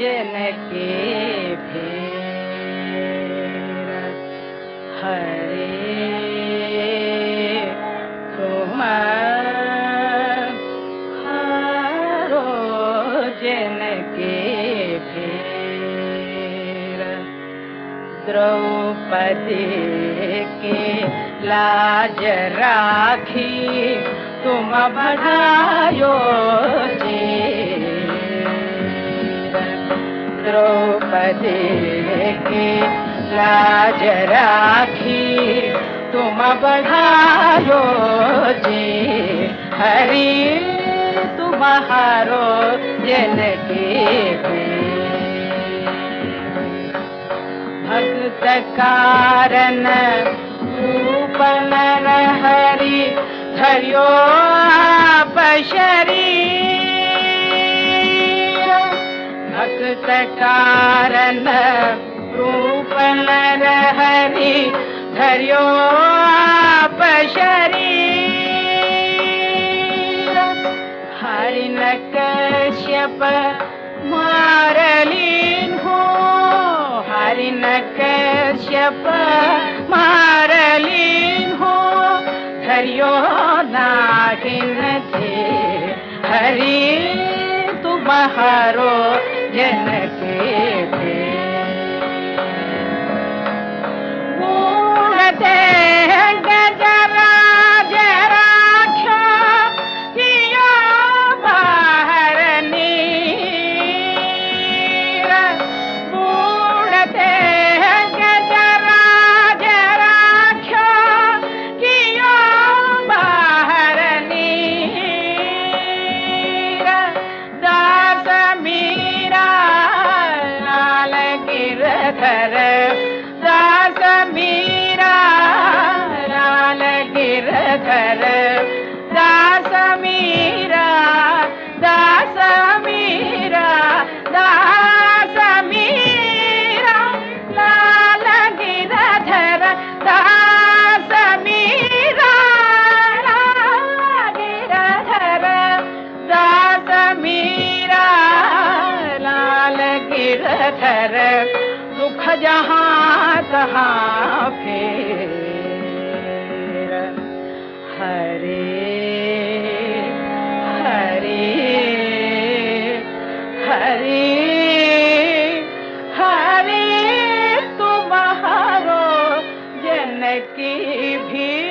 भजन के फेर हरे द्रौपदी के लाज राखी तुम बढ़ायो जी। द्रौपदी लाज राखी। तुम बढ़ायो जी हरि तुम्हारो जनकी भक्त कारण रूपन हरि धर्यो पशरी कारण रूपन हरि धर्यो पशरी हरि न कश्यप मारलीन हो। हरि न कश्यप मारलीन हो। धरियो नागिन थे। हरि तुम्हारो जनके थे जहाँ कहाँ फेर। हरे हरे हरे हरे तुम्हारो जनकी भी